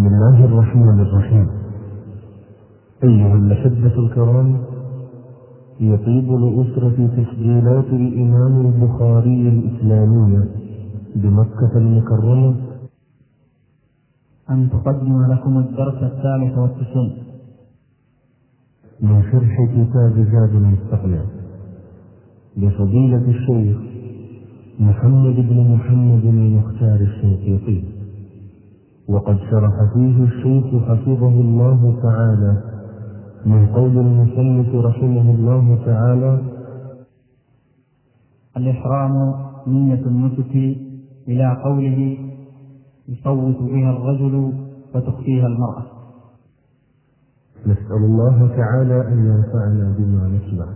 بسم الله الرحمن الرحيم. أيها الأحبة الكرام يطيب لأسرة تسجيلات الإمام البخاري الإسلامية بمكة المكرمة. أن تقدم لكم الدرس الثالث والتسعين من شرح كتاب زاد المستقنع لفضيلة الشيخ محمد بن محمد المختار الشنقيطي وقد شرح فيه الشيخ حفظه الله تعالى من قول المصنف رحمه الله تعالى الإحرام نية النسك إلى قوله يصوت بها الرجل وتخفيها المرأة. نسأل الله تعالى أن ينفعنا بما نسمع.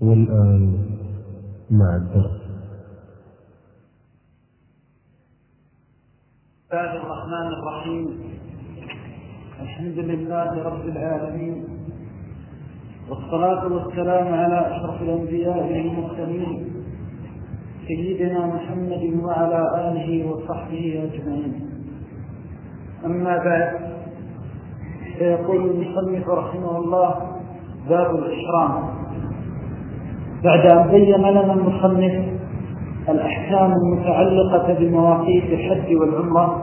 والآن مع الدرس. الله الرحمن الرحيم. الحمد لله رب العالمين. والصلاة والسلام على أشرف الأنبياء والمرسلين سيدنا محمد وعلى آله وصحبه أجمعين. أما بعد فيقول المصنف رحمه الله باب الإحرام. بعد أن بين لنا المصنف الأحكام المتعلقة بمواقيت الحج والعمرة.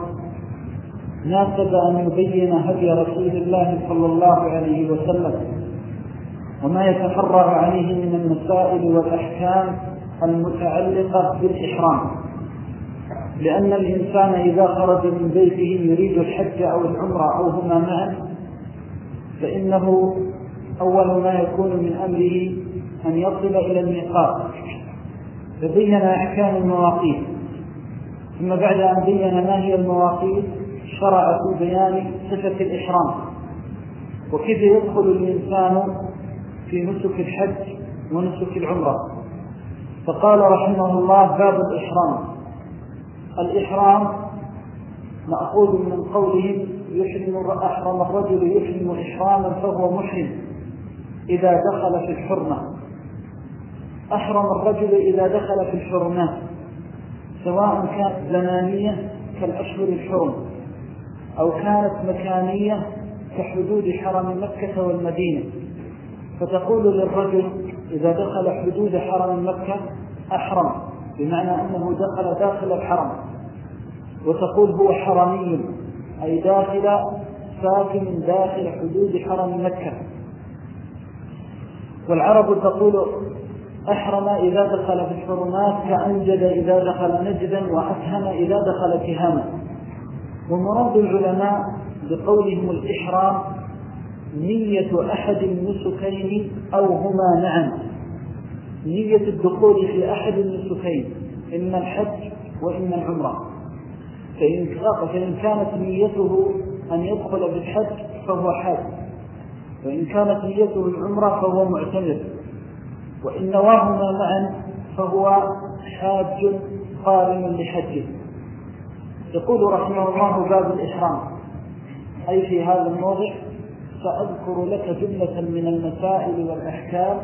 ناسب أن يبين هدي رسول الله صلى الله عليه وسلم وما يتفرع عليه من المسائل والأحكام المتعلقة بالإحرام. لأن الإنسان إذا خرج من بيته يريد الحج أو العمرة أو هما معا فإنه أول ما يكون من أمره أن يصل إلى الميقات. فبين أحكام المواقيت. ثم بعد أن بين ما هي المواقيت شرع في بيان صفة الإحرام. وكيف يدخل الإنسان في نسك الحج ونسك العمرة؟ فقال رحمه الله باب الإحرام. الإحرام مأخوذ من قولهم يحرم أحرم الرجل يحرم إحراما فهو محرم إذا دخل في الحرمة. أحرم الرجل إذا دخل في الحرمات سواء كانت زمانية كالأشهر الحرم أو كانت مكانية كحدود حرم مكة والمدينة. فتقول للرجل إذا دخل حدود حرم مكة أحرم بمعنى أنه دخل داخل الحرم. وتقول هو حرمي أي داخل ساكن داخل حدود حرم مكة. والعرب تقول أحرم إذا دخل في الحرمات كأنجد إذا دخل نجدا وأفهم إذا دخل تهاما ومراد العلماء بقولهم الإحرام نية أحد النسكين أو هما معا. نية الدخول في أحد النسكين إما الحج وإما العمرة. فإن, فإن كانت نيته أن يدخل بالحج فهو حاج وإن كانت نيته العمرة فهو معتمر وإن نواهما معا فهو حاج قارن لحجه يقول رحمه الله باب الإحرام. أي في هذا الموضع سأذكر لك جملة من المسائل والأحكام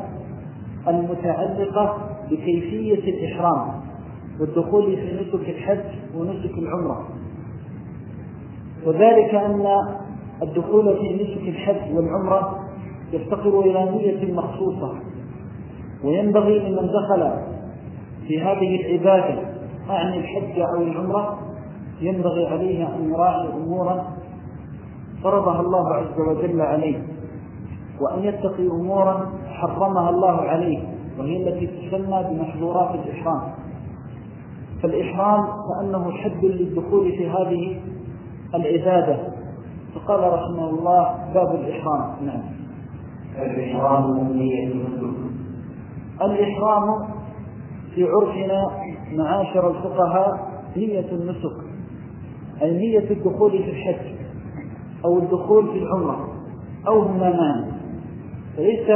المتعلقة بكيفية الإحرام والدخول في نسك الحج ونسك العمرة. وذلك أن الدخول في نسك الحج والعمرة يفتقر إلى نية مخصوصة. وينبغي لمن دخل في هذه العبادة أعني الحج أو العمرة ينبغي عليه أن يراعي أمورا فرضها الله عز وجل عليه. وأن يتقي أمورا حرمها الله عليه وهي التي تسمى بمحظورات الإحرام. فالإحرام كأنه حد للدخول في هذه العبادة. فقال رحمه الله باب الإحرام. نعم. الإحرام نية الإحرام في عرفنا معاشر الفقهاء نية النسك أي نية الدخول في الحج أو الدخول في العمرة أو هما معا فليس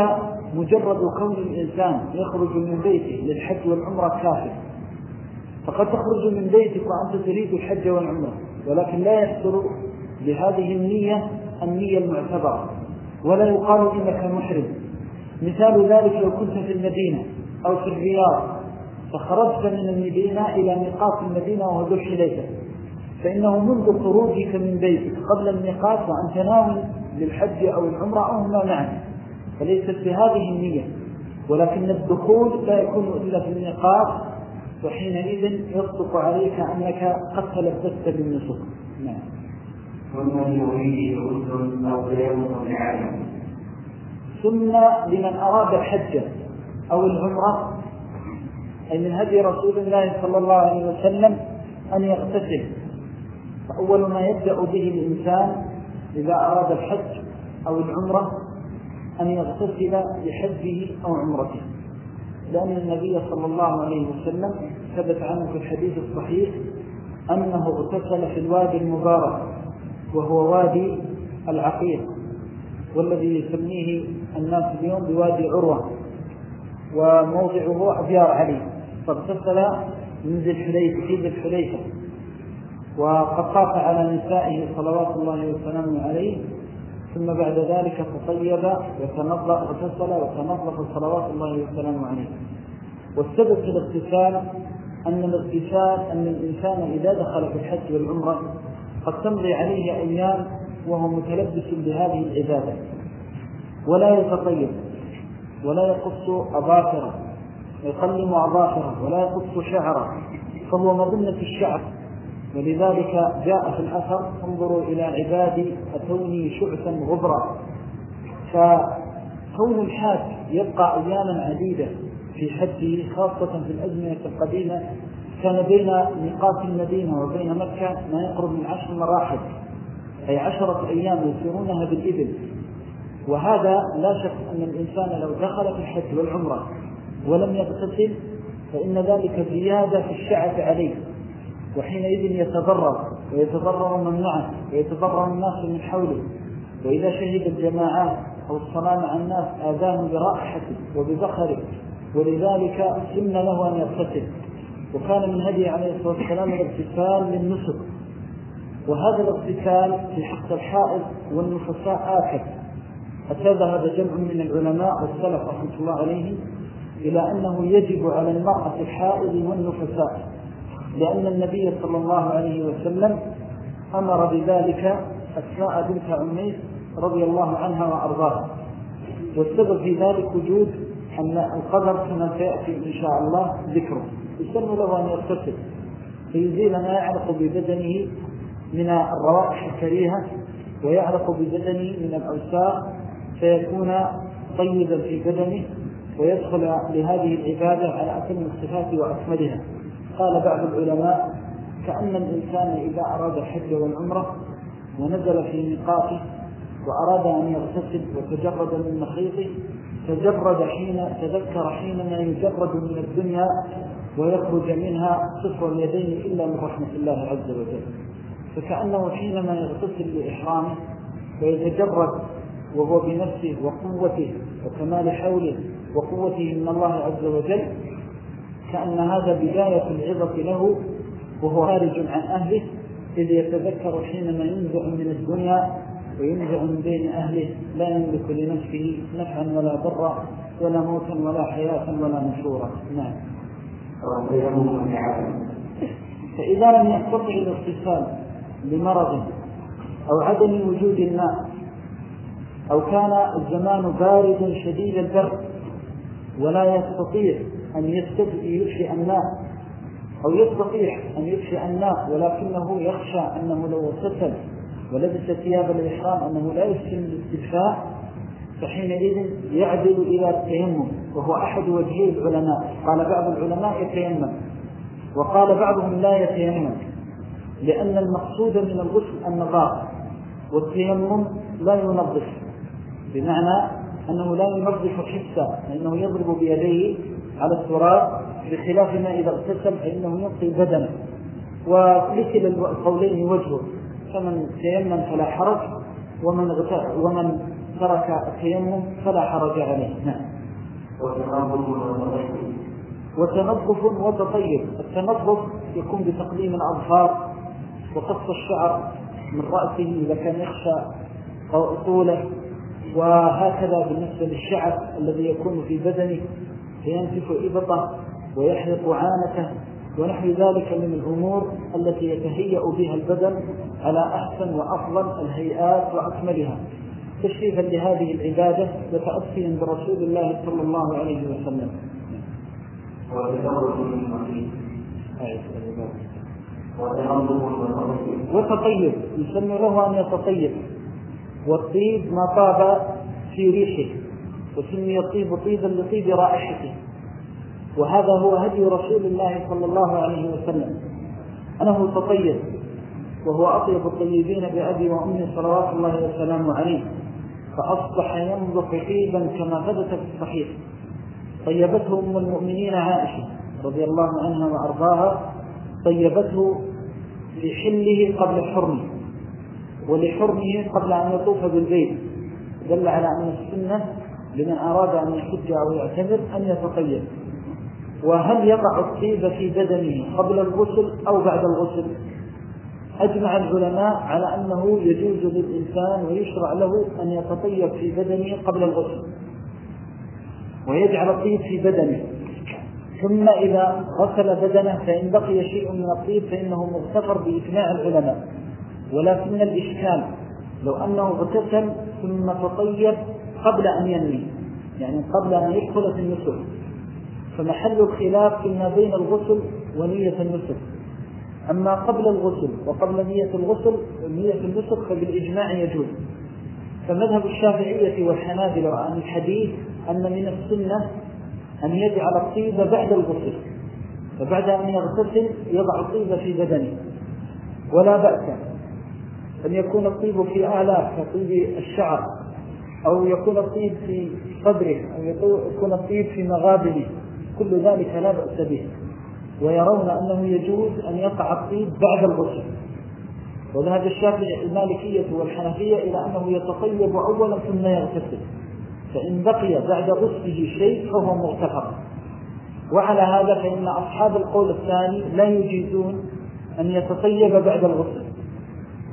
مجرد كون الإنسان يخرج من بيته للحج والعمرة كافر فقد تخرج من بيتك وأنت تريد الحج والعمرة ولكن لا يحصل بهذه النية النية المعتبرة. ولا يقال إنك محرم. مثال ذلك لو كنت في المدينة أو في الرياض فخرجت من المدينة إلى ميقات المدينة وهو ذو الحليفة فإنه منذ خروجك من بيتك قبل الميقات وأنت ناوي للحج أو العمرة أو هما معا فليست بهذه النية. ولكن الدخول لا يكون إلا في الميقات وحينئذ يصدق عليك أنك قد تلبست بالنسك. نعم. ثم يريد غسل أو تيمم لعلم ثم لمن أراد الحج أو العمرة. أي من هدي رسول الله صلى الله عليه وسلم أن يغتسل. فأول ما يبدأ به الإنسان إذا أراد الحج أو العمرة أن يغتسل لحجه أو عمرته. لأن النبي صلى الله عليه وسلم ثبت عنه في الحديث الصحيح أنه اغتسل في الوادي المبارك وهو وادي العقيق والذي يسميه الناس اليوم بوادي عروة وموضعه أبيار علي. فاغتسل من ذي الحليفة ذي الحليفة. وقد طاف على نسائه صلوات الله وسلامه عليه. ثم بعد ذلك تطيب وتنظف وغسل وتنظف صلوات الله وسلامه عليه. والسبب في الاغتسال أن الاغتسال أن الإنسان إذا دخل في الحج والعمرة قد تمضي عليه أيام وهو متلبس بهذه العبادة. ولا يتطيب ولا يقص أظافره يقلم أظافره ولا يقص شعره فهو مظنة الشعر. ولذلك جاء في الأثر انظروا إلى عبادي أتوني شعثا غبرا. فكون الحاج يبقى أياما عديدة في حجه خاصة في الأزمنة القديمة كان بين ميقات المدينة وبين مكة ما يقرب من عشر مراحل. أي عشرة أيام يسيرونها بالإبل. وهذا لا شك أن الإنسان لو دخل في الحج والعمرة ولم يغتسل فإن ذلك زيادة في الشعب عليه. وحينئذ يتضرر ويتضرر من معه ويتضرر الناس من حوله. وإذا شهد الجماعات أو الصلاة مع الناس آذاهم برائحته وببخره ولذلك سن له أن يغتسل. وكان من هدي عليه الصلاة والسلام الاغتسال للنسك. وهذا الاغتسال في حق الحائض والنفساء آكد. حتى ذهب جمع من العلماء والسلف رحمة الله عليهم إلى أنه يجب على المرأة الحائض والنفساء لأن النبي صلى الله عليه وسلم أمر بذلك أسماء بنت عميس رضي الله عنها وأرضاها. والسبب في ذلك وجود أن القدر كما سيأتي إن شاء الله ذكره. يسن له أن يغتسل. فيزيل ما يعلق ببدنه من الروائح الكريهة ويعلق ببدنه من الأوساء فيكون طيبا في بدنه ويدخل لهذه العبادة على أتم الصفات وأكملها. قال بعض العلماء كأن الإنسان إذا أراد الحج والعمرة ونزل في ميقاته وأراد أن يغتسل وتجرد من مخيطه تجرد حين تذكر حينما يجرد من الدنيا ويخرج منها صفر اليدين إلا من رحمة الله عز وجل. فكأنه حينما يغتسل لإحرامه ويتجرد وهو بنفسه وقوته وكمال حوله وقوته من الله عز وجل كأن هذا بداية العظة له وهو خارج عن أهله إذ يتذكر حينما ينزع من الدنيا وينزع من بين أهله لا يملك لنفسه نفعا ولا ضرا ولا موتا ولا حياة ولا نشورا. نعم. فإذا لم يستطع الاغتسال لمرض أو عدم وجود الماء أو كان الزمان باردا شديد البرد ولا يستطيع أن يدفئ الماء أو يستطيع أن يدفئ الماء ولكنه يخشى أنه لو اغتسل ولبس ثياب الإحرام أنه لا يحسن الاستدفاء فحينئذ يعدل إلى التيمم وهو أحد وجهي العلماء. قال بعض العلماء يتيمم وقال بعضهم لا يتيمم لأن المقصود من الغسل النظافة والتيمم لا ينظف. بمعنى أنه لا ينظف حسا لأنه يضرب بيديه على التراب بخلاف ما إذا اغتسل فإنه يبقي بدنه. ولكل القولين وجهه فمن تيمم فلا حرج ومن, ومن ترك التيمم فلا حرج عليه. نعم. وتنظف وتطيب. التنظف يكون بتقديم الأظفار وقص الشعر من رأسه إذا كان يخشى طوله. وهكذا بالنسبة للشعر الذي يكون في بدنه فينتف إبطه ويحرق عانته. ونحو ذلك من الأمور التي يتهيأ بها البدن على أحسن وأفضل الهيئات وأكملها. تشريفا لهذه العبادة وتأسيا برسول الله صلى الله عليه وسلم. وتطيب. يسمى له أن يتطيب. والطيب ما طاب في ريحه وسمي الطيب طيبا لطيب رائحته. وهذا هو هدي رسول الله صلى الله عليه وسلم. أنه تطيب وهو أطيب الطيبين بأبي وأمي صلوات الله وسلامه عليه. فأصبح ينظف طيبا كما ثبت في الصحيح. طيبته أم المؤمنين عائشة رضي الله عنها وأرضاها. طيبته لحله قبل حرمه. ولحرمه قبل أن يطوف بالبيت. دل على أن السنة لمن أراد أن يحج أو يعتمر أن يتطيب وهل يقع الطيب في بدنه قبل الغسل أو بعد الغسل؟ أجمع العلماء على أنه يجوز للإنسان ويشرع له أن يتطيب في بدنه قبل الغسل. ويجعل الطيب في بدنه. ثم إذا غسل بدنه فإن بقي شيء من الطيب فإنه مغتفر بإجماع العلماء. ولكن الإشكال لو أنه اغتسل ثم تطيب قبل أن ينوي يعني قبل أن يدخل في النسل فمحل الخلاف فيما بين الغسل ونية النسل أما قبل الغسل وقبل نية الغسل نية النسل فبالإجماع يجوز. فمذهب الشافعية والحنابلة عن الحديث أن من السنة أن يجعل الطيب بعد الغسل. فبعد أن يغتسل يضع الطيب في بدنه. ولا بأس. أن يكون الطيب في أعلى كطيب الشعر أو يكون الطيب في صدره أو يكون الطيب في مغابنه كل ذلك لا بأس به. ويرون أنه يجوز أن يقع الطيب بعد الغسل. وذهب الشافعي المالكية والحنفية إلى أنه يتطيب أولا ثم يغتسل. فإن بقي بعد غسله شيء فهو مغتفر وعلى هذا فإن أصحاب القول الثاني لا يجيزون أن يتطيب بعد الغسل.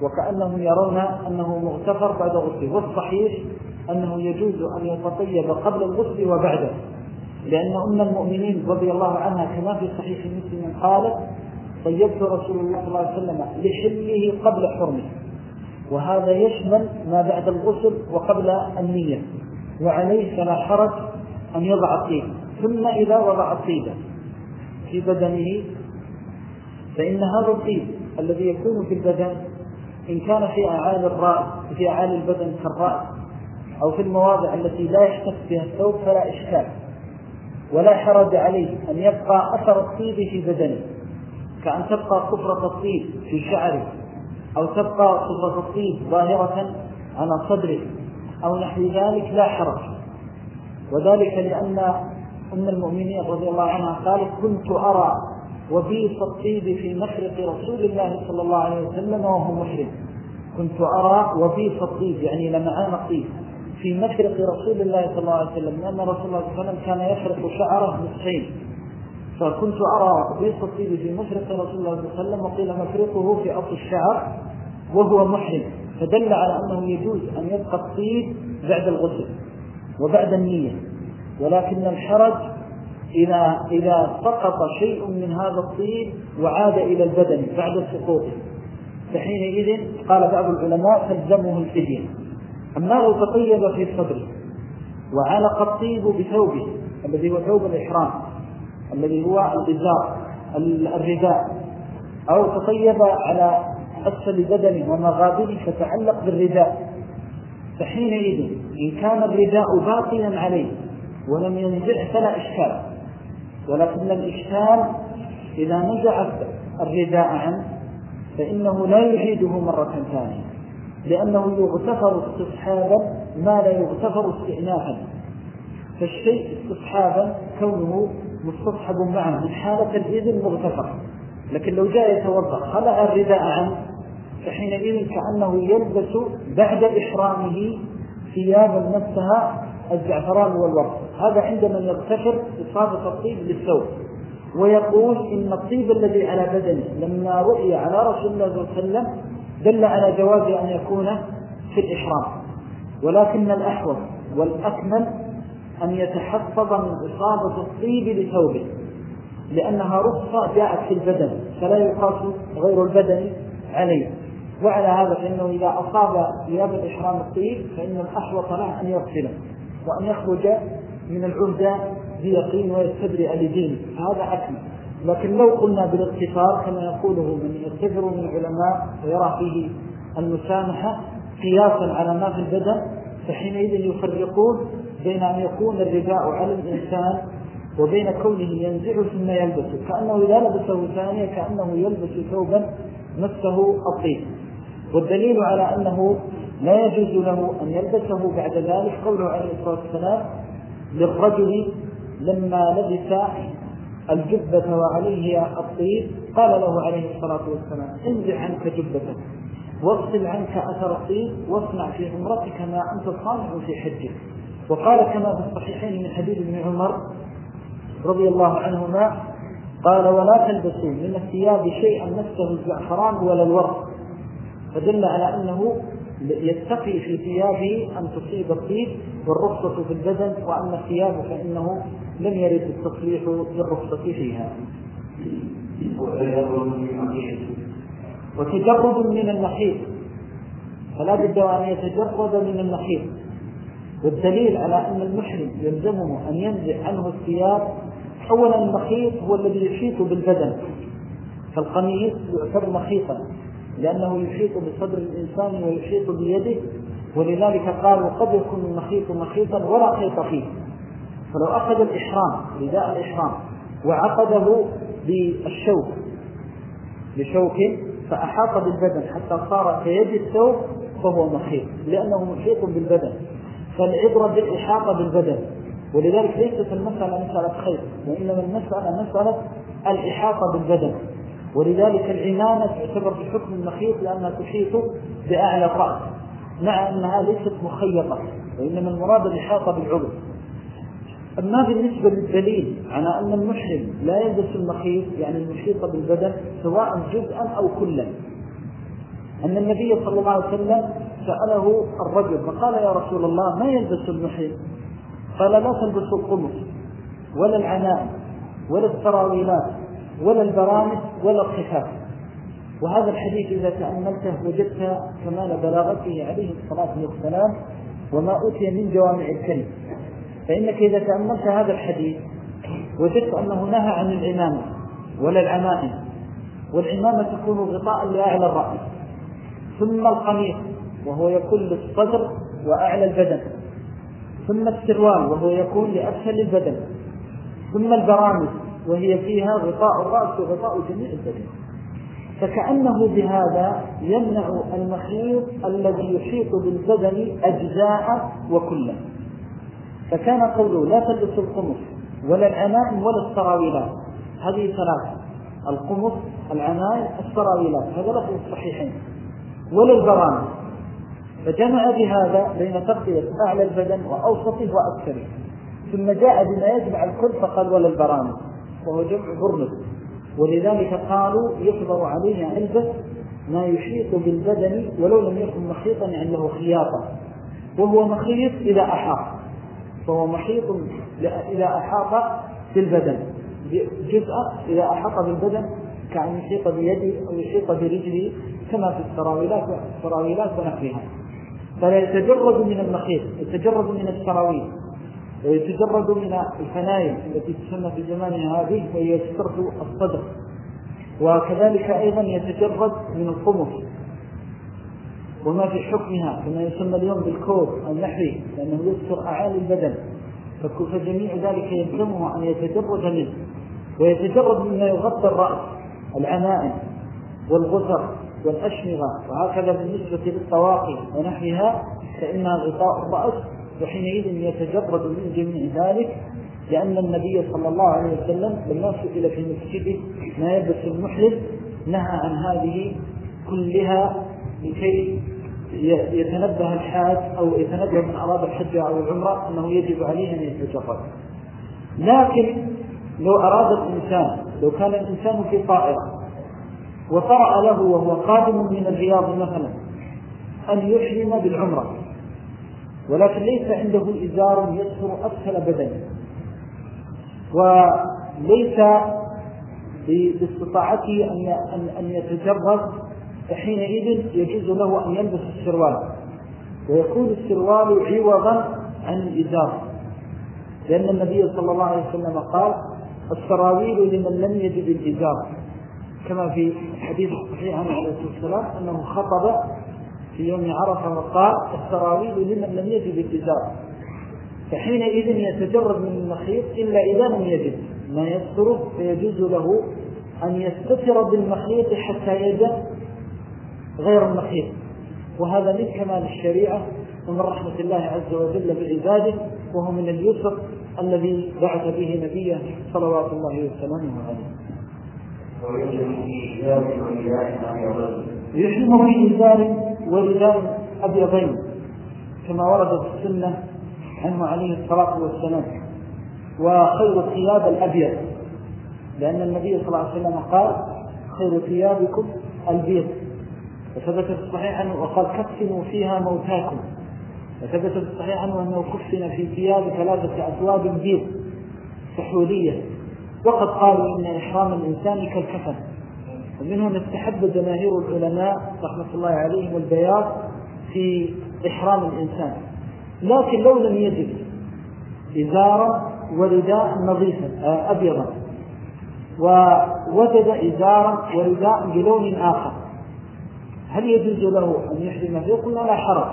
وكأنهم يرون أنه مغتفر بعد غسله والصحيح أنه يجوز أن يتطيب قبل الغسل وبعده. لأن أم المؤمنين رضي الله عنها كما في صحيح مسلم قالت طيبت رسول الله صلى الله عليه وسلم لحله قبل حرمه. وهذا يشمل ما بعد الغسل وقبل النية. وعليه فلا حرج أن يضع الطيب. ثم إذا وضع الطيب في بدنه فإن هذا الطيب الذي يكون في البدن إن كان في أعالي الرأس في أعالي البدن كالرأس أو في المواضع التي لا يحتف بها الثوب فلا إشكال. ولا حرج عليه أن يبقى أثر الطيب في بدنه كأن تبقى صفرة الطيب في شعره أو تبقى صفرة الطيب ظاهرة على صدره أو نحو ذلك لا حرج. وذلك لأن أم المؤمنين رضي الله عنها قالت كنت أرى وبيص الطيب في مفرق رسول الله صلى الله عليه وسلم وهو محرم كنت أرى وبيص الطيب يعني لمعان الطيب في مفرق رسول الله صلى الله عليه وسلم لأن رسول الله صلى الله عليه وسلم كان يفرق شعره نصفين فكنت أرى بيص الطيب في مفرق رسول الله صلى الله عليه وسلم وقيل مفرقه في أصل الشعر وهو محرم فدل على أنه يجوز أن يبقى الطيب بعد الغسل وبعد النية. ولكن الحرج إذا, إذا سقط شيء من هذا الطيب وعاد إلى البدن بعد سقوطه. فحينئذ قال بعض العلماء تلزمه الفدية. أما لو تطيب في صدره وعلق الطيب بثوبه الذي هو ثوب الإحرام الذي هو الإزار الرداء أو تطيب على أسفل بدنه ومغابره فتعلق بالرداء فحينئذ إن كان الرداء باقيا عليه ولم ينزع فلا إشكال. ولكن الإشكال إذا نزع الرداء عنه فإنه لا يعيده مرة ثانية لأنه يغتفر استصحابا ما لا يغتفر استئنافا. فالشيء استصحابا كونه مستصحب معه من حالة الإذن مغتفر. لكن لو جاء يتوضأ خلع الرداء عنه فحينئذ كأنه يلبس بعد إحرامه ثيابا نفسها الزعفران والورد هذا عندما يغتفر إصابة الطيب للثوب. ويقول إن الطيب الذي على بدنه لما رؤي على رسول الله صلى الله عليه وسلم دل على جواز أن يكون في الإحرام. ولكن الأحوط والأكمل أن يتحفظ من إصابة الطيب لثوبه لأنها رخصة جاءت في البدن فلا يقاس غير البدن عليه. وعلى هذا فإنه إذا أصاب ثياب الإحرام الطيب فإن الأحوط له أن يغسله. وأن يخرج من العهدة بيقين ويستبرئ لدينه هذا أكمل لكن لو قلنا بالاقتصار كما يقوله من يعتبر من العلماء ويرى فيه المسامحة قياسا على ما في البدن فحينئذ يفرقون بين أن يكون الرداء على الإنسان وبين كونه ينزعه ثم يلبسه كأنه إذا لبسه ثانية كأنه يلبس ثوبا مسه الطيب والدليل على أنه لا يجوز له أن يلبسه بعد ذلك قوله عليه الصلاة والسلام للرجل لما لبس الجبة وعليه الطيب قال له عليه الصلاة والسلام انزع عنك جبتك واغسل عنك أثر الطيب واصنع في عمرتك ما أنت صانع في حجك. وقال كما في الصحيحين من حديث ابن عمر رضي الله عنهما قال ولا تلبسوا من الثياب شيئا مسه الزعفران ولا الورق. فدل على أنه يتقي في ثيابه أن تصيب الطيب والرخصة في البدن وأما الثياب فإنه لم يرد التصريح بالرخصة فيها. وتجرد من المحيط فلا بد أن يتجرد من المحيط والدليل على أن المحرم يلزمه أن ينزع عنه الثياب أولا المخيط هو الذي يحيط بالبدن. فالقميص يعتبر مخيطا لأنه يحيط بصدر الإنسان ويحيط بيده ولذلك قالوا قد يكون المخيط مخيطا ولا خيط فيه فلو أخذ الإحرام رداء الإحرام وعقده بالشوك بشوك فأحاط بالبدن حتى صار كيد الثوب فهو محيط لأنه محيط بالبدن. فالعبرة بالإحاطة بالبدن ولذلك ليست المسألة مسألة خير وإنما المسألة مسألة الإحاطة بالبدن. ولذلك العمامة تعتبر بحكم المخيط لأنها تحيط بأعلى الرأس مع أنها ليست مخيطة وإنما المراد الإحاطة بالعضو أما بالنسبة للدليل على أن المحرم لا يلبس المخيط يعني المحيط بالبدن سواء جزءا أو كلا. أن النبي صلى الله عليه وسلم سأله الرجل فقال يا رسول الله ما يلبس المحرم قال لا تلبسوا القمص ولا العناء ولا السراويلات ولا البرامج ولا الخفاف. وهذا الحديث إذا تأملته وجدت كمال بلاغته عليه الصلاة والسلام وما أوتي من جوامع الكلم. فإنك إذا تأملت هذا الحديث وجدت أنه نهى عن العمامة ولا العمائم والعمامة تكون غطاء لأعلى الرأس ثم القميص وهو يكون للصدر وأعلى البدن ثم السروال وهو يكون لأسفل البدن ثم البرامج وهي فيها غطاء الرأس وغطاء جميع البدن فكأنه بهذا يمنع المخيط الذي يحيط بالبدن أجزاء وكلا فكان قوله لا تلبس القمص ولا العنائم ولا السراويلات. هذه ثلاثة. القمص العنائم السراويلات. هذا لفظ الصحيحين ولا البرامج. فجمع بهذا بين تغطية أعلى البدن وأوسطه وأكثره. ثم جاء بما يجمع الكل فقال ولا البرامج. وهو جمع برنس ولذلك قالوا يحضر عليه علبة ما يحيط بالبدن ولو لم يكن مخيطا يعني له خياطة. وهو مخيط إذا أحاط. فهو محيط إذا أحاط بالبدن جزء إذا أحاط بالبدن كأن يحيط بيده أو يحيط برجله كما في السراويلات والسراويلات ونحوها. فلا يتجرد من المخيط يتجرد من السراويل. ويتجرد من الفنايل التي تسمى في زمانها هذه وهي يسترد الصدر. وكذلك أيضا يتجرد من القمص وما في حكمها كما يسمى اليوم بالكود النحوي لأنه يستر أعالي البدن. فجميع ذلك يلزمه أن يتجرد منه. ويتجرد مما يغطي الرأس العنائم والغزر والأشمغة. وهكذا بالنسبة للطواقي ونحوها فإنها غطاء الرأس وحينئذ يتجرد من جميع ذلك لأن النبي صلى الله عليه وسلم لما سئل في مسجده ما يلبس المحرم نهى عن هذه كلها لكي يتنبه الحاج أو يتنبه من أراد الحج أو العمرة أنه يجب عليه أن يتجرد. لكن لو أراد الإنسان لو كان الإنسان في طائرة وطرأ له وهو قادم من الرياض مثلا أن يحرم بالعمرة. ولكن ليس عنده إزار يسهر أسفل بدنه. وليس باستطاعته أن أن يتجرد فحينئذ يجوز له أن يلبس السروال. ويكون السروال عوضا عن الإزار لأن النبي صلى الله عليه وسلم قال السراويل لمن لم يجد الإزار. كما في حديث الصحيح عنه عليه الصلاة والسلام أنه خطب في يوم عرفة وقال السراويل لمن لم يجد الإزار. فحينئذ يتجرد من المخيط إلا إذا لم يجد. ما يستره فيجوز له أن يستتر بالمخيط حتى يجد غير المخيط. وهذا من كمال الشريعة ومن رحمة الله عز وجل بعباده وهو من اليسر الذي بعث به نبيه صلوات الله وسلامه عليه. يحرم في إزار ورداء أبيضين كما ورد في السنة عنه عليه الصلاة والسلام. وخير الثياب الأبيض لأن النبي صلى الله عليه وسلم قال خير ثيابكم البيض. وثبت في الصحيح عنه وقال كفنوا فيها موتاكم. وثبت في الصحيح عنه أنه كفن في ثياب ثلاثة أثواب بيض سحولية. وقد قالوا إن إحرام الإنسان كالكفن. ومنه نستحب جماهير العلماء رحمة الله عليهم البياض في إحرام الإنسان. لكن لو لم يجد إزارا ورداء نظيفا آه، أبيضا. ووجد إزارا ورداء بلون آخر. هل يجوز له أن يحرم فيه قلنا لا حرج.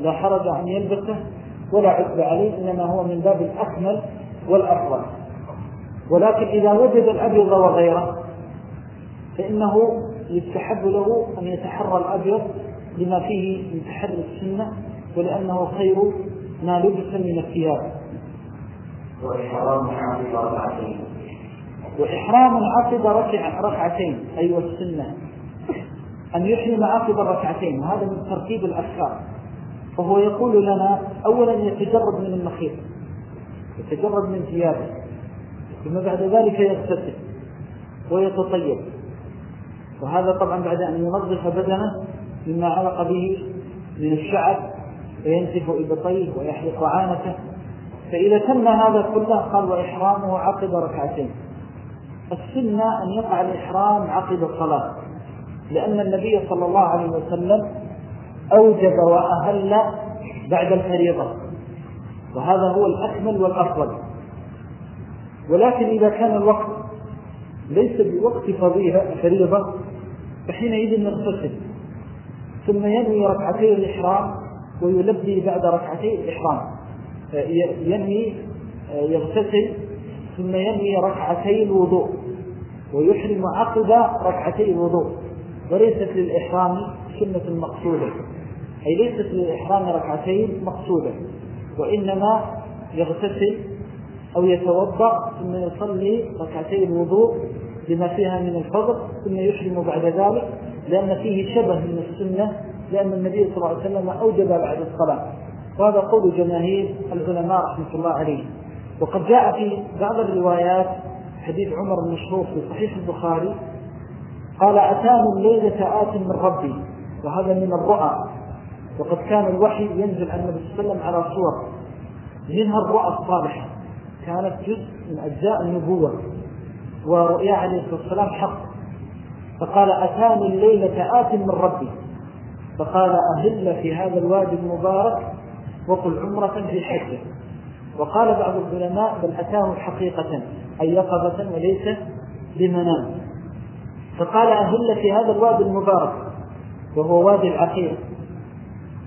لا حرج أن يلبسه ولا عتب عليه إنما هو من باب الأكمل والأفضل. ولكن إذا وجد الأبيض وغيره فإنه يستحب له أن يتحرى الأبيض لما فيه من تحري السنة ولأنه خير ما لبس من الثياب. وإحرام عقب ركعتين. وإحرام عقب ركع ركعتين أي أيوة والسنة أن يحرم عقب الركعتين وهذا من ترتيب الأفكار. فهو يقول لنا أولا يتجرد من المخيط يتجرد من ثيابه ثم بعد ذلك يغتسل ويتطيب. وهذا طبعا بعد أن ينظف بدنه مما علق به من الشعب وينسف إبطيه ويحلق عانته. فإذا تم هذا كله قال وإحرامه عقب ركعتين. السنة أن يقع الإحرام عقب الصلاة. لأن النبي صلى الله عليه وسلم أوجب وأهل بعد الفريضة. وهذا هو الأكمل والأفضل. ولكن إذا كان الوقت ليس بوقت فريضة فحينئذ نغتسل. ثم ينوي ركعتي الإحرام ويلبي بعد ركعتي الإحرام. ينوي يغتسل ثم ينوي ركعتي الوضوء ويحرم عقب ركعتي الوضوء. وليست للإحرام سنة مقصودة. أي ليست للإحرام ركعتين مقصودة. وإنما يغتسل أو يتوضأ ثم يصلي ركعتي الوضوء لما فيها من الفضل ثم يحرم بعد ذلك لأن فيه شبه من السنة لأن النبي صلى الله عليه وسلم أوجب بعد الصلاة. وهذا قول جماهير العلماء رحمة الله عليه. وقد جاء في بعض الروايات حديث عمر المشهور في صحيح البخاري قال أتاني الليلة آت من ربي وهذا من الرؤى. وقد كان الوحي ينزل عن النبي صلى الله عليه وسلم على صور. منها الرؤى الصالحة كانت جزء من أجزاء النبوة. ورؤيا عليه الصلاة والسلام حق. فقال أتاني الليلة آت من ربي. فقال أهل في هذا الوادي المبارك وقل عمرة في حجة. وقال بعض العلماء بل أتاه حقيقة أي يقظة وليس بمنام. فقال أهل في هذا الوادي المبارك وهو وادي العقيق.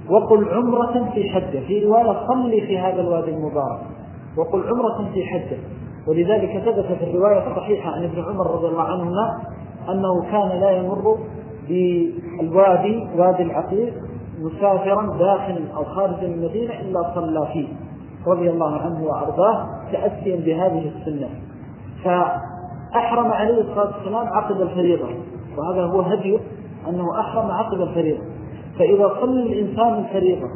وقل عمرة في حجة. في رواية صلي في هذا الوادي المبارك. وقل عمرة في حجة. ولذلك ثبت في الرواية الصحيحة عن ابن عمر رضي الله عنهما أنه كان لا يمر بالوادي وادي العقيق مسافرا داخلا أو خارجا من المدينة إلا صلى فيه رضي الله عنه وأرضاه تأسيا بهذه السنة. فأحرم عليه الصلاة والسلام عقد الفريضة وهذا هو هديه أنه أحرم عقد الفريضة. فإذا صلى الإنسان الفريضة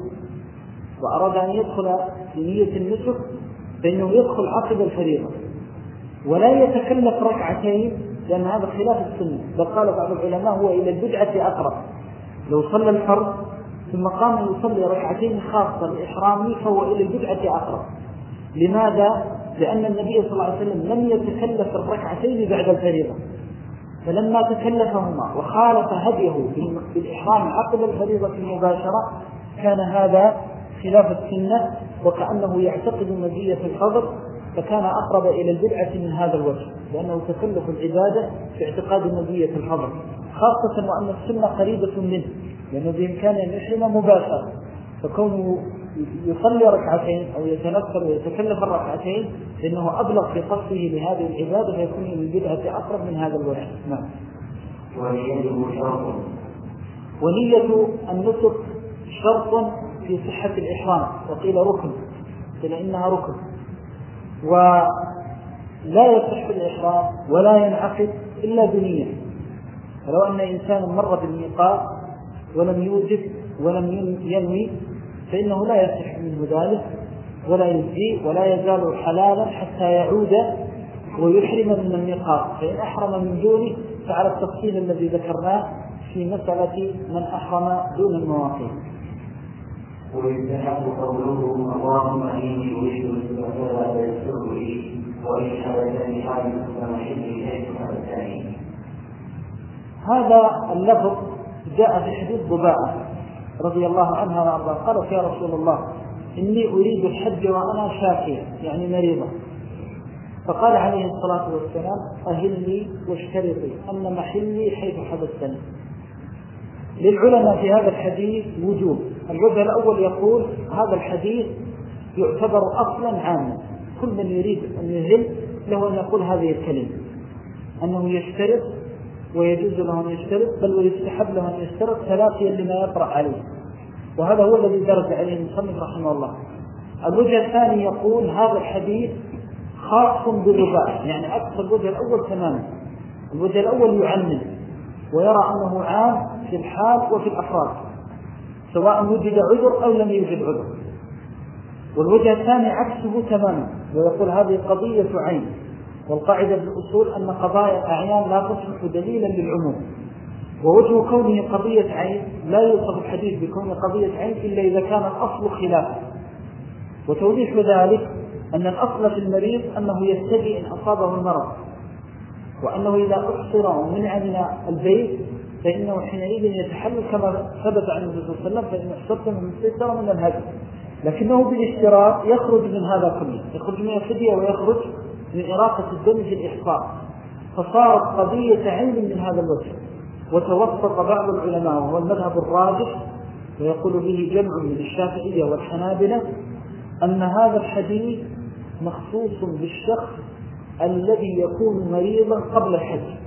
وأراد أن يدخل في نية النسك فإنه يدخل عقد الفريضة. ولا يتكلف ركعتين لأن هذا خلاف السنة. بل قال بعض العلماء هو إلى البدعة أقرب. لو صلى الفرض ثم قام يصلي ركعتين خاصة لإحرامه فهو إلى البدعة أقرب. لماذا؟ لأن النبي صلى الله عليه وسلم لم يتكلف الركعتين بعد الفريضة. فلما تكلفهما وخالف هديه بالإحرام عقب الفريضة المباشرة كان هذا خلاف السنة وكأنه يعتقد مزية الفضل. فكان أقرب إلى البدعة من هذا الوجه لأنه تكلف العبادة في اعتقاد مزية الفضل خاصة وأن السنة قريبة منه لأنه بإمكانه أن يحرم مباشرة. فكونه يصلي ركعتين أو يتنفل ويتكلف الركعتين لأنه أبلغ في قصده لهذه العبادة فيكون البدعة أقرب من هذا الوجه. نعم. ونيته شرط ونية النسك شرط في صحة الإحرام وقيل ركن قيل إنها ركن. ولا يصح الإحرام ولا ينعقد إلا بنية. فلو أن إنسانا مر بالميقات ولم يوجد ولم ينوي فإنه لا يصح منه ذلك ولا يجزي ولا يزال حلالا حتى يعود ويحرم من الميقات. فإن أحرم من دونه فعلى التفصيل الذي ذكرناه في مسألة من أحرم دون المواقيت. ويستحق قوله اللهم إني أريد الاستغفار فيسر لي وإن حدثني حادث فمحلي حيث حدثني هذا اللفظ جاء في حديث ضباعة رضي الله عنها وارضاها قالت يا رسول الله إني أريد الحج وأنا شاكية يعني مريضة. فقال عليه الصلاة والسلام أهلي واشترطي أن محلي حيث حدثني للعلماء في هذا الحديث وجوب. الوجه الأول يقول هذا الحديث يعتبر أصلا عاما. كل من يريد أن يهل له أن يقول هذه الكلمة. أنه يشترط ويجوز له أن يشترط بل ويستحب له أن يشترط ثلاثيا لما يطرأ عليه. وهذا هو الذي درج عليه المصنف رحمه الله. الوجه الثاني يقول هذا الحديث خاص بالرباع يعني أكثر الوجه الأول تماما. الوجه الأول يعمم ويرى أنه عام في الحال وفي الأفراد. سواء وجد عذر أو لم يوجد عذر. والوجه الثاني عكسه تماما ويقول هذه قضية عين. والقاعدة بالأصول أن قضايا الأعيان لا تصبح دليلا للعموم. ووجه كونه قضية عين لا يوصف الحديث بكونه قضية عين إلا إذا كان الأصل خلافه وتوضيح ذلك أن الأصل في المريض أنه يستجي إن أصابه المرض وأنه إذا أحصر ومنع من البيت فإنه حينئذ يتحلل كما ثبت عن النبي صلى الله عليه وسلم فإن احصرت من الستة من الهدي. لكنه بالاشتراط يخرج من هذا كله يخرج من الفدية ويخرج من إراقة الدم في الإحصار فصارت قضية علم من هذا الوجه. وتوسط بعض العلماء وهو المذهب الراجح ويقول به جمع من الشافعية والحنابلة أن هذا الحديث مخصوص بالشخص الذي يكون مريضا قبل الحج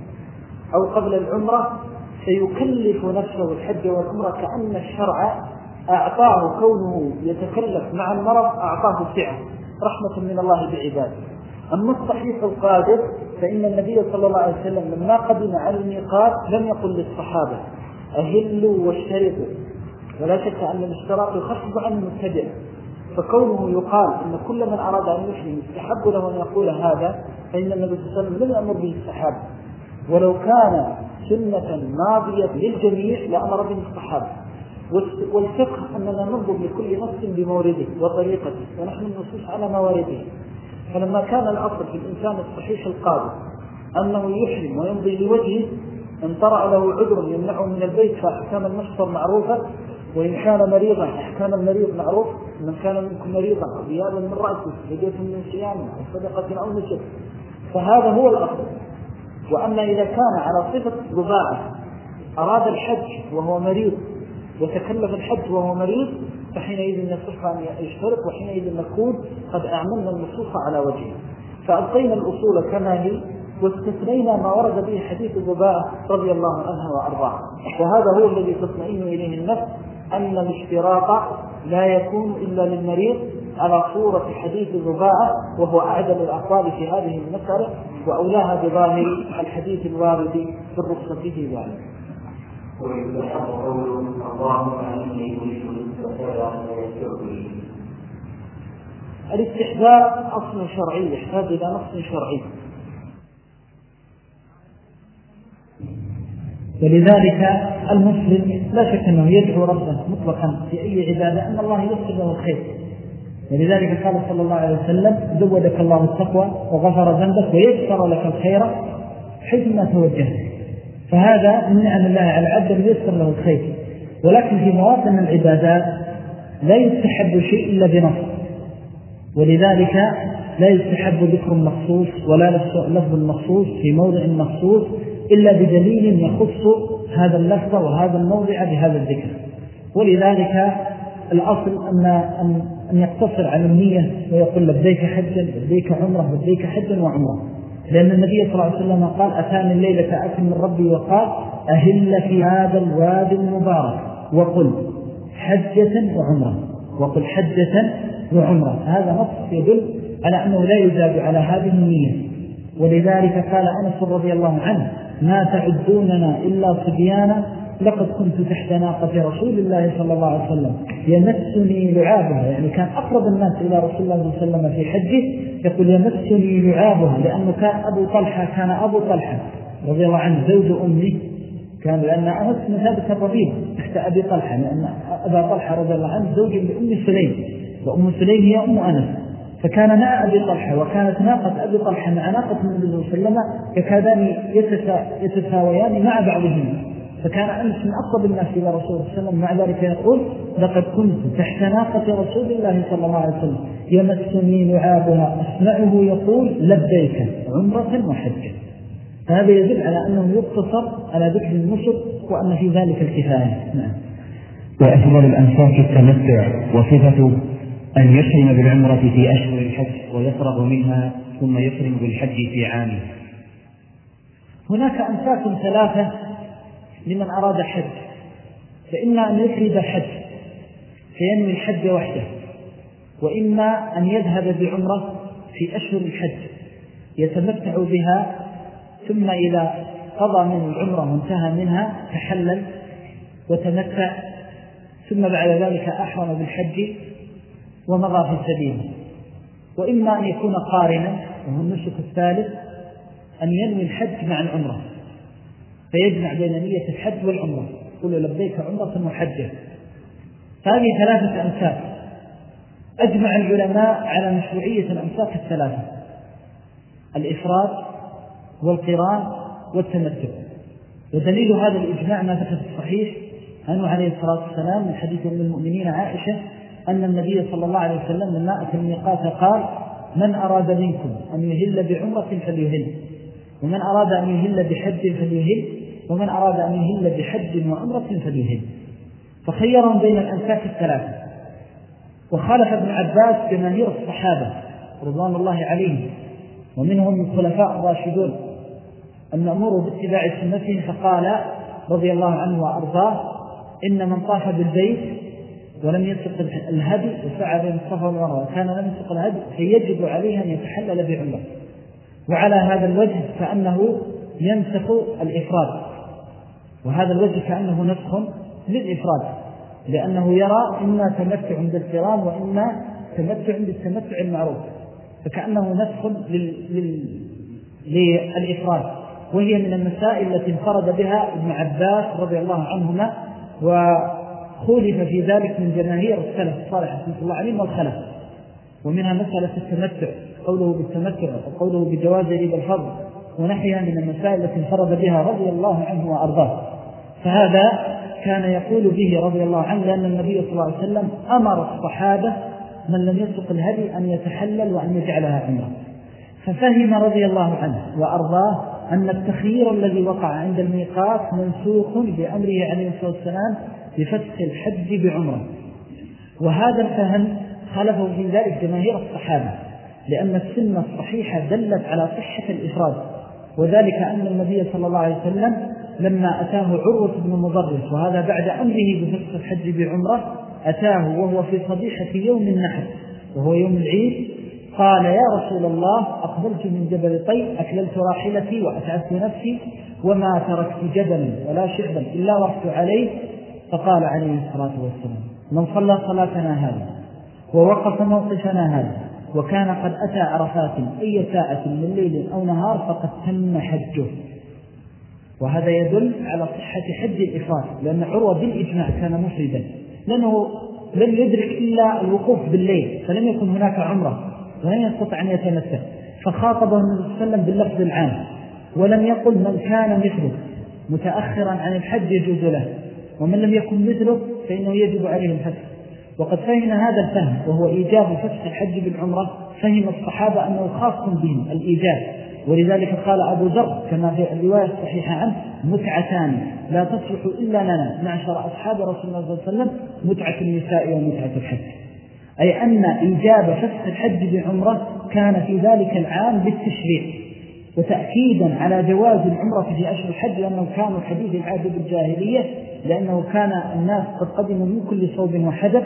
أو قبل العمرة فيكلف نفسه الحج والعمرة كأن الشرع أعطاه كونه يتكلف مع المرض أعطاه سعة رحمة من الله بعباده. أما الصحيح القادر فإن النبي صلى الله عليه وسلم لما قدم على الميقات لم يقل للصحابة أهلوا واشترطوا. ولا شك أن الاشتراط يخفف عن المبتدئ فكونه يقال أن كل من أراد أن يحرم يستحب له أن يقول هذا فإن النبي صلى الله عليه وسلم لم يأمر به الصحابة. ولو كان سنة ماضية للجميع لأمر به الصحابة والفقه أننا ننظر لكل نص بمورده وطريقته ونحن النصوص على موارده فلما كان الأصل في الإنسان الصحيح القادر أنه يحرم ويمضي لوجهه إن طرأ له عذر يمنعه من البيت فأحكام المشفر معروفة. وإن كان مريضا أحكام المريض معروف. من كان منكم مريضا أو من رأسه هدية من صيام أو صدقة أو نسك. فهذا هو الأصل. وأما إذا كان على صفة رباعة أراد الحج وهو مريض وتكلف الحج وهو مريض فحينئذ يصح أن يشترك وحينئذ نكون قد أعملنا النصوص على وجهه. فأبقينا الأصول كما هي واستثنينا ما ورد به حديث الضباء رضي الله عنها وأرضاها وهذا هو الذي تطمئن إليه النفس أن الاشتراط لا يكون إلا للمريض على صورة حديث الضباء وهو أعدل الأقوال في هذه المسألة وأولاها بظاهر الحديث الوارد في الرخصة في ذلك. ويستحق قوله اللهم اني اريد الاستحباب أصل شرعي يحتاج إلى نص شرعي. ولذلك المسلم لا شك أنه يدعو ربه مطلقا في أي عبادة أن الله يسر له الخير. ولذلك قال صلى الله عليه وسلم زودك الله التقوى وغفر ذنبك ويسر لك الخير حيثما توجهت فهذا من نعم الله على العبد يسر له الخير. ولكن في مواطن العبادات لا يستحب شيء إلا بنص ولذلك لا يستحب ذكر مخصوص ولا لفظ مخصوص في موضع مخصوص إلا بدليل يخص هذا اللفظ وهذا الموضع بهذا الذكر. ولذلك الأصل أن, أن, يقتصر على النية ويقول لبيك حجا لبيك عمرة لبيك حجا وعمرة. لأن النبي صلى الله عليه وسلم قال أتاني الليلة أتي من ربي؟ وقال أهل في هذا الوادي المبارك. وقل حجة وعمرة. وقل حجة وعمرة. هذا نص يدل على أنه لا يزاد على هذه النية. ولذلك قال أنس رضي الله عنه ما تعدوننا إلا صبيانا لقد كنت تحت ناقة رسول الله صلى الله عليه وسلم. يمسني لعابها. يعني كان أقرب الناس إلى رسول الله صلى الله عليه وسلم في حجه. يقول يمسني لعابها لأنه كان أبو طلحة كان أبو طلحة. رضي الله عنه زوج أمي. كان لأن أنس من ثابت تحت أبي طلحة. لأن أبا طلحة رضي الله عنه زوج لأم سليم. وأم سليم هي أم أنس. فكان مع أبي طلحة وكانت ناقة أبي طلحة مع ناقة صلى الله عليه وسلم يكادان يتساويان مع بعضهم فكان أنس من أقرب الناس إلى رسول الله صلى الله عليه وسلم. مع ذلك يقول لقد كنت تحت ناقة رسول الله صلى الله عليه وسلم. يمسني لعابها. أسمعه يقول لبيك عمرة وحجة هذا يدل على أنه يقتصر على ذكر النصر وأن في ذلك الكفاية. نعم. وأفضل الأنفاق التمتع وصفة أن يحرم بالعمرة في أشهر الحج ويفرغ منها ثم يحرم بالحج في عامه. هناك أنفاق ثلاثة لمن أراد حج فإما أن يفرد الحج فينوي الحج وحده وإما أن يذهب بعمرة في أشهر الحج يتمتع بها ثم إذا قضى من العمرة وانتهى منها تحلل وتمتع ثم بعد ذلك أحرم بالحج ومضى في السبيل. وإما أن يكون قارنا وهو النسك الثالث أن ينوي الحج مع العمرة. فيجمع بين نية الحج والعمرة. يقول لبيك عمرة وحجة هذه ثلاثة أمساك أجمع العلماء على مشروعية الأمساك الثلاثة. الإفراد والقران والتمتع ودليل هذا الإجماع ما ثبت الصحيح أنه عليه الصلاة والسلام من حديث من المؤمنين عائشة أن النبي صلى الله عليه وسلم لما أتى الميقات قال من أراد منكم أن يهل بعمرة فليهل. ومن أراد أن يهل بحج فليهل. ومن أراد أن يهل بحج وعمرة فليهل. فخيرهم بين الأنفاك الثلاثة. وخالف ابن عباس جماهير الصحابة رضوان الله عليهم ومنهم الخلفاء الراشدون المأمور باتباع سنته فقال رضي الله عنه وأرضاه إن من طاف بالبيت ولم يسق الهدي وسعى بين الصفا والمروة وكان لم يسق الهدي فيجب عليه أن يتحلل بعمرة. وعلى هذا الوجه فأنه ينسخ الإفراد. وهذا الوجه كأنه نسخ للإفراد لأنه يرى إما تمتع بالقران وإما تمتع بالتمتع المعروف فكأنه نسخ للإفراد وهي من المسائل التي انفرد بها ابن عباس رضي الله عنهما وخولف في ذلك من جماهير السلف الصالح رحمة الله عليهم والخلف ومنها مسألة التمتع قوله بالتمتع وقوله بجواز ريب الفضل ونحيها من المسائل التي انفرد بها رضي الله عنه وأرضاه. فهذا كان يقول به رضي الله عنه لأن النبي صلى الله عليه وسلم أمر الصحابة من لم يسق الهدي أن يتحلل وأن يجعلها عمرة. ففهم رضي الله عنه وأرضاه أن التخيير الذي وقع عند الميقات منسوخ بأمره عليه الصلاة والسلام بفتح الحج بعمرة. وهذا الفهم خلفه في ذلك جماهير الصحابة لأن السنة الصحيحة دلت على صحة الإفراد وذلك أن النبي صلى الله عليه وسلم لما أتاه عروة بن مضرس وهذا بعد أمره بفتح الحج بعمرة أتاه وهو في صبيحة يوم النحر وهو يوم العيد قال يا رسول الله أقبلت من جبل طيب أكللت راحلتي وأتعبت نفسي وما تركت جبلا ولا شعبا إلا وقت عليه. فقال عليه الصلاة والسلام من صلى صلاتنا هذا ووقف موقفنا هذا وكان قد أتى عرفات أي ساعة من ليل أو نهار فقد تم حجه. وهذا يدل على صحة حج الإفراد لأن عروة بالإجماع كان مفردا لأنه لم يدرك إلا الوقوف بالليل فلم يكن هناك عمرة ولم يستطع أن يتمتع فخاطبه النبي صلى الله عليه وسلم باللفظ العام ولم يقل من كان مثله متأخرا عن الحج يجوز له ومن لم يكن مثله فإنه يجب عليه الحج وقد فهم هذا الفهم وهو إيجاب فتح الحج بالعمرة فهم الصحابة أنه خاص بهم الإيجاب. ولذلك قال أبو ذر كما في الرواية الصحيحة عنه متعتان لا تصلح إلا لنا معشر أصحاب رسول الله صلى الله عليه وسلم متعة النساء ومتعة الحج. أي أن إيجاب فتح الحج بعمرة كان في ذلك العام بالتشريع وتأكيدا على جواز العمرة في أشهر الحج لأنه كانوا حديث العهد بالجاهلية لأنه كان الناس قد قدموا من كل صوب وحدث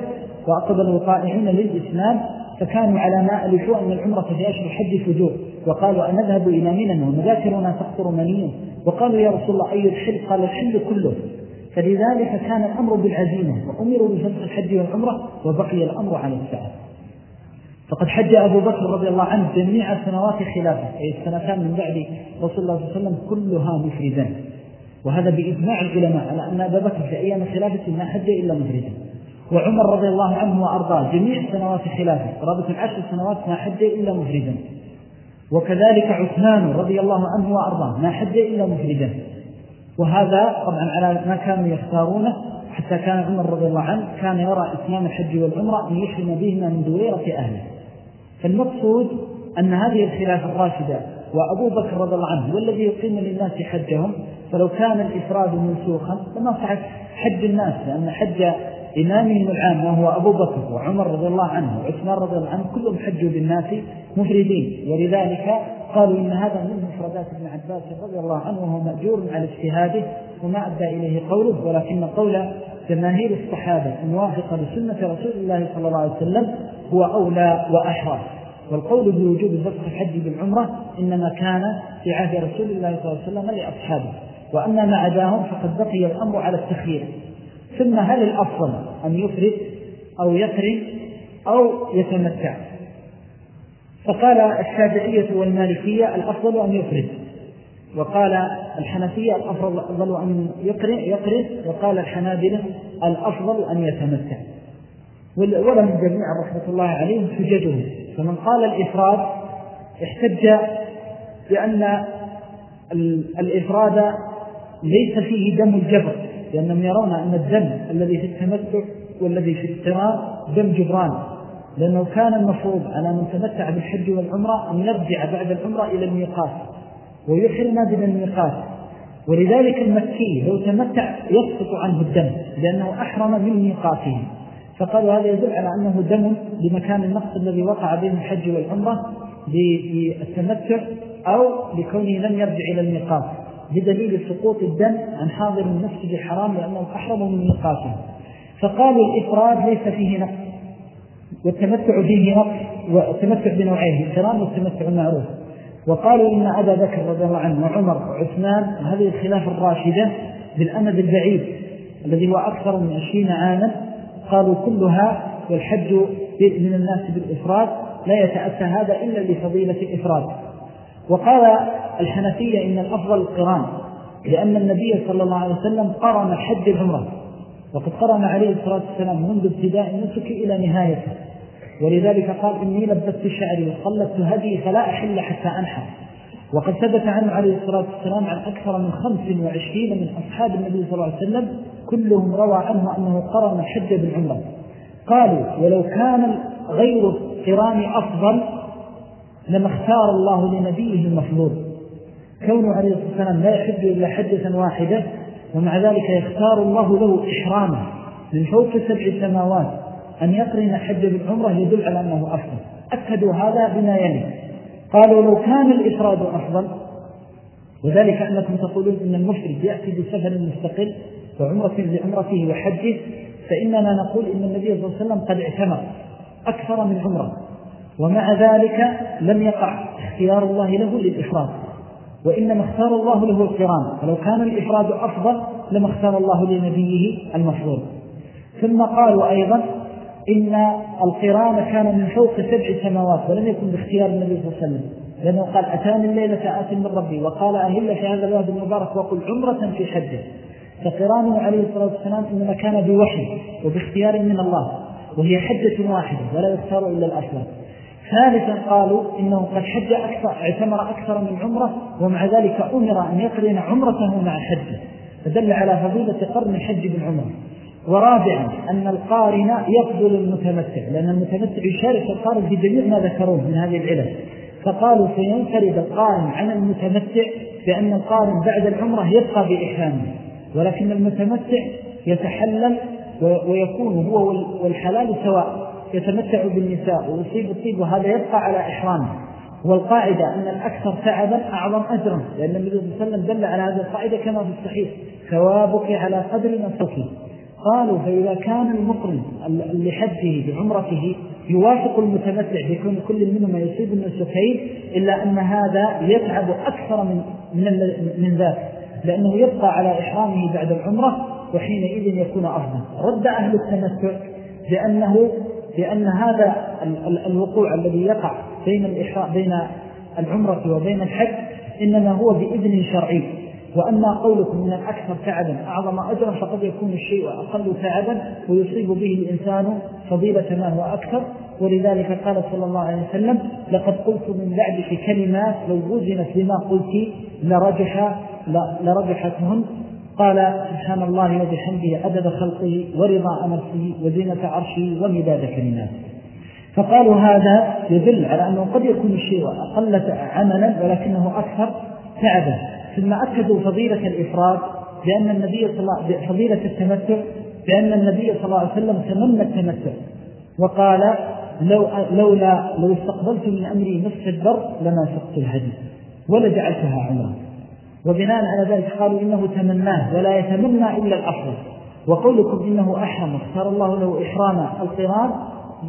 وأقبلوا طائعين للإسلام فكانوا على ما ألفوا أن العمرة في أشهر الحج فجور. وقالوا أنذهب إلى منى ومذاكرنا تقطر منيا وقالوا يا رسول الله أي الحل قال الحل كله. فلذلك كان الأمر بالعزيمة وأمروا بفتح الحج والعمرة وبقي الأمر على السعر فقد حج أبو بكر رضي الله عنه جميع سنوات خلافه أي السنتان من بعد رسول الله صلى الله عليه وسلم كلها مفردا. وهذا بإجماع العلماء على أن أبا بكر في أيام خلافته ما حج إلا مفردا. وعمر رضي الله عنه وأرضاه جميع سنوات خلافه قرابة العشر سنوات ما حج إلا مفردا. وكذلك عثمان رضي الله عنه وأرضاه. ما حج إلا مفردا وهذا طبعا على ما كانوا يختارونه حتى كان عمر رضي الله عنه كان يرى إسلام الحج والعمرة أن يحرم بهما من دويرة أهله. فالمقصود أن هذه الخلافة الراشدة وأبو بكر رضي الله عنه والذي يقيم للناس حجهم فلو كان الإفراد منسوخا لما صحت حج الناس لأن حج إمامهم العام وهو أبو بكر وعمر رضي الله عنه وعثمان رضي الله عنه كلهم حجوا بالناس مفردين ولذلك قالوا إن هذا من مفردات ابن عباس رضي الله عنه وهو مأجور على اجتهاده وما أدى إليه قوله ولكن قول جماهير الصحابة الموافقة لسنة رسول الله صلى الله عليه وسلم هو أولى وأحرى. والقول بوجوب فتح الحج بالعمرة إنما كان في عهد رسول الله صلى الله عليه وسلم لأصحابه وأما ما عداهم فقد بقي الأمر على التخيير. ثم هل الأفضل أن يفرد أو يكرم أو يتمتع؟ فقال الشافعية والمالكية الأفضل أن يفرد. وقال الحنفية الأفضل أن يقرد وقال الحنابلة الأفضل أن يتمتع. ولهم جميعا رحمة الله عليهم سجدهم فمن قال الإفراد احتج بأن الإفراد ليس فيه دم الجبر. لأنهم يرون أن الدم الذي في التمتع والذي في التراب دم جبران. لأنه كان المفروض على من تمتع بالحج والعمرة أن يرجع بعد العمرة إلى الميقات ويحرم من الميقات. ولذلك المكي لو تمتع يسقط عنه الدم لأنه أحرم من ميقاته. فقالوا هذا يدل على أنه دم لمكان النقص الذي وقع بين الحج والعمرة بالتمتع أو لكونه لم يرجع إلى الميقات. بدليل سقوط الدم عن حاضر المسجد الحرام لأنه أحرم من ميقاته فقالوا الإفراد ليس فيه نقص والتمتع فيه نقص والتمتع بنوعيه الكرام والتمتع المعروف. وقالوا إن أبا بكر رضي الله عنه وعمر وعثمان هذه الخلاف الراشدة بالأمد البعيد الذي هو أكثر من عشرين عاما قالوا كلها والحج من الناس بالإفراد لا يتأتى هذا إلا لفضيلة الإفراد. وقال الحنفية إن الأفضل القران لأن النبي صلى الله عليه وسلم قرن الحج العمرة وقد قرن عليه الصلاة والسلام منذ ابتداء النسك إلى نهايته. ولذلك قال إني لبست شعري وصلت هدي فلا أحل حتى أنحر. وقد ثبت عنه عليه الصلاة والسلام عن أكثر من خمس وعشرين من أصحاب النبي صلى الله عليه وسلم كلهم روى عنه أنه قرن الحج بالعمرة. قالوا ولو كان غير قران أفضل لما اختار الله لنبيه المفضول. كونه عليه الصلاة والسلام لا يحج إلا حجة واحدة ومع ذلك يختار الله له إحرامه من فوق سبع سماوات. أن يقرن حج بالعمرة يدل على أنه أفضل. أكدوا هذا بما يلي. قالوا لو كان الإفراد أفضل. وذلك أنكم تقولون إن المفرد يأتي بسفر مستقل وعمرة لعمرته وحجه فإننا نقول إن النبي صلى الله عليه وسلم قد اعتمر أكثر من عمره. ومع ذلك لم يقع اختيار الله له للإفراد وإنما اختار الله له القران. فلو كان الإفراد أفضل لما اختار الله لنبيه المفضول ثم قالوا أيضا إن القران كان من فوق سبع سماوات ولم يكن باختيار النبي صلى الله عليه وسلم. لأنه قال أتاني الليلة آت من ربي وقال أهل في هذا الواد المبارك وقل عمرة في حجه. فقرانه عليه الصلاة والسلام إنما كان بوحي وباختيار من الله وهي حجة واحدة ولا يختار إلا الأفضل ثالثا قالوا إنه قد حج أكثر اعتمر أكثر من عمرة ومع ذلك أمر أن يقرن عمرته مع حجه. فدل على فضيلة قرن الحج بالعمر ورابعا أن القارن يفضل المتمتع لأن المتمتع يشارك القارن جميع ما ذكروه من هذه العلل. فقالوا سينفرد القارن عن المتمتع بأن القارن بعد العمرة يبقى بإحرامه. ولكن المتمتع يتحلل ويكون هو والحلال سواء. يتمتع بالنساء ويصيب الطيب وهذا يبقى على إحرامه. والقاعدة أن الأكثر تعبا أعظم أجرا لأن النبي صلى الله عليه وسلم دل على هذه القاعدة كما في الصحيح ثوابك على قدر نفسك. قالوا فإذا كان المقرن لحجه بعمرته يوافق المتمتع بكون كل منهما يصيب النسكين إلا أن هذا يتعب أكثر من, من, من ذلك لأنه يبقى على إحرامه بعد العمرة وحينئذ يكون أفضل. رد أهل التمتع بأنه لأن هذا الوقوع الذي يقع بين بين العمرة وبين الحج إنما هو بإذن شرعي. وأما قولكم من الأكثر تعبا أعظم أجرا فقد يكون الشيء أقل تعبا ويصيب به الإنسان فضيلة ما هو أكثر. ولذلك قال صلى الله عليه وسلم لقد قلت من بعدك كلمات لو وزنت بما قلت لرجح لرجحتهن قال سبحان الله وبحمده عدد خلقه ورضا أمرته وزينة عرشه ومداد كلماته. فقالوا هذا يدل على أنه قد يكون الشيء أقل عملا ولكنه أكثر تعبا. ثم أكدوا فضيلة الإفراد بأن النبي صلى الله فضيلة التمتع بأن النبي صلى الله عليه وسلم تمنى التمتع. وقال لو لولا لو استقبلت من أمري نفس البر لما سقت الهدي ولجعلتها عمرا وبناء على ذلك قالوا إنه تمناه ولا يتمنى إلا الأفضل وقولكم إنه أحرم اختار الله له إحرام القران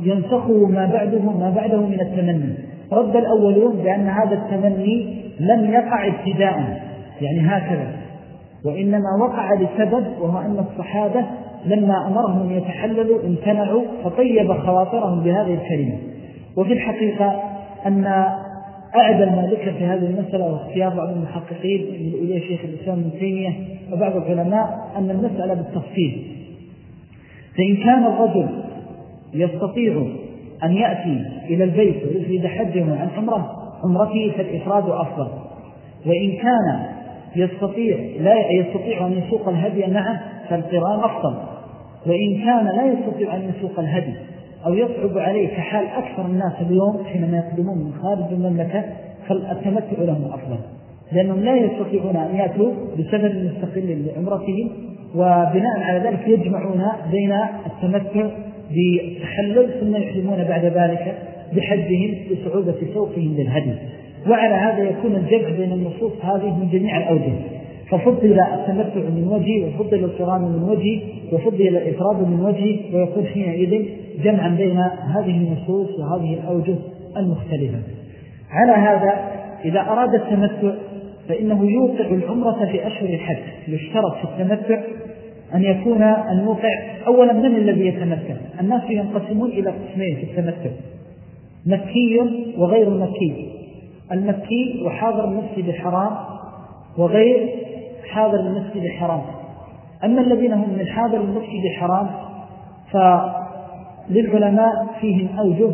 ينسخه ما بعده ما بعده من التمني. رد الأولون بأن هذا التمني لم يقع ابتداء يعني هكذا. وإنما وقع لسبب وهو أن الصحابة لما أمرهم يتحللوا امتنعوا فطيب خواطرهم بهذه الكلمة. وفي الحقيقة أن أعدل ما ذكر في هذه المسألة واختيار بعض المحققين إليه شيخ الإسلام من تيمية وبعض العلماء أن المسألة بالتفصيل. فإن كان الرجل يستطيع أن يأتي إلى البيت ويفرد حجه عن عمرة عمرته فالإفراد أفضل. وإن كان يستطيع لا يستطيع أن يسوق الهدي معه فالقران أفضل. وإن كان لا يستطيع أن يسوق الهدي أو يصعب عليه كحال أكثر الناس اليوم حينما يقدمون من خارج المملكة فالتمتع لهم أفضل. لأنهم لا يستطيعون أن يأتوا بسبب مستقل لعمرتهم وبناء على ذلك يجمعون بين التمتع بالتحلل ثم يحرمون بعد ذلك بحجهم بصعوبة سوقهم للهدي. وعلى هذا يكون الجمع بين النصوص هذه من جميع الأوجه. ففضل التمتع من وجه وفضل القران من وجه وفضل الإفراد من وجه ويكون حينئذ جمعا بين هذه النصوص وهذه الأوجه المختلفة. على هذا إذا أراد التمتع فإنه يوقع العمرة في أشهر الحج. يشترط في التمتع أن يكون الموقع أولا من الذي يتمتع. الناس ينقسمون إلى قسمين في التمتع. مكي وغير مكي. المكي وحاضر المسجد الحرام وغير حاضر المسجد الحرام أما الذين هم من حاضر المسجد الحرام فللعلماء فيهم أوجه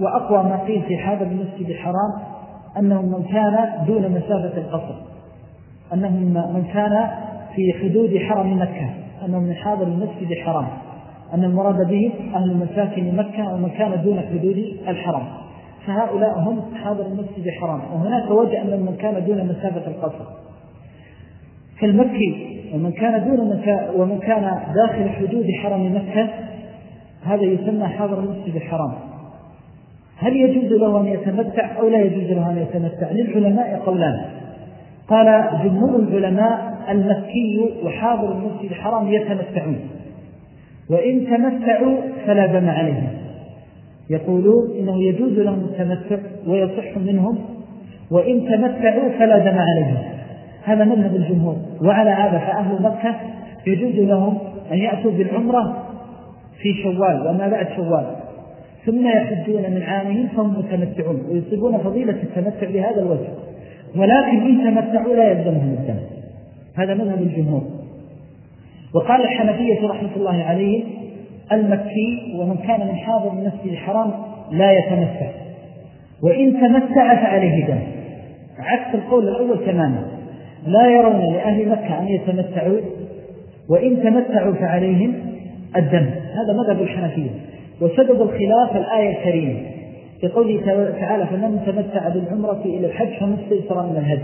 وأقوى ما قيل في حاضر المسجد الحرام أنهم من كان دون مسافة القصر أنهم من كان في حدود حرم مكة أنهم من حاضر المسجد الحرام أن المراد به أهل مساكن مكة ومن كان دون حدود الحرم فهؤلاء هم حاضر المسجد الحرام وهناك وجه أن من كان دون مسافة القصر. كالمكي ومن كان دون مكا ومن كان داخل حدود حرم مكة هذا يسمى حاضر المسجد الحرام. هل يجوز له أن يتمتع أو لا يجوز له أن يتمتع؟ للعلماء قولان. قال جمهور العلماء المكي وحاضر المسجد الحرام يتمتعون. وإن تمتعوا فلا دم عليهم. يقولون إنه يجوز لهم التمتع ويصح منهم. وإن تمتعوا فلا دم عليهم. هذا مذهب الجمهور. وعلى هذا فأهل مكة يجوز لهم أن يأتوا بالعمرة في شوال وما بعد شوال. ثم يحجون من عامهم فهم متمتعون ويصيبون فضيلة التمتع بهذا الوجه. ولكن إن تمتعوا لا يلزمهم الدم. هذا مذهب الجمهور. وقال الحنفية رحمة الله عليه المكي ومن كان من حاضر المسجد الحرام لا يتمتع. وإن تمتع فعليه دم. عكس القول الأول تماما. لا يرون لأهل مكة أن يتمتعوا وإن تمتعوا فعليهم الدم. هذا مذهب الحنفية. وسبب الخلاف الآية الكريمة. في قوله تعالى فمن تمتع بالعمرة إلى الحج فمستيسر من الهدي.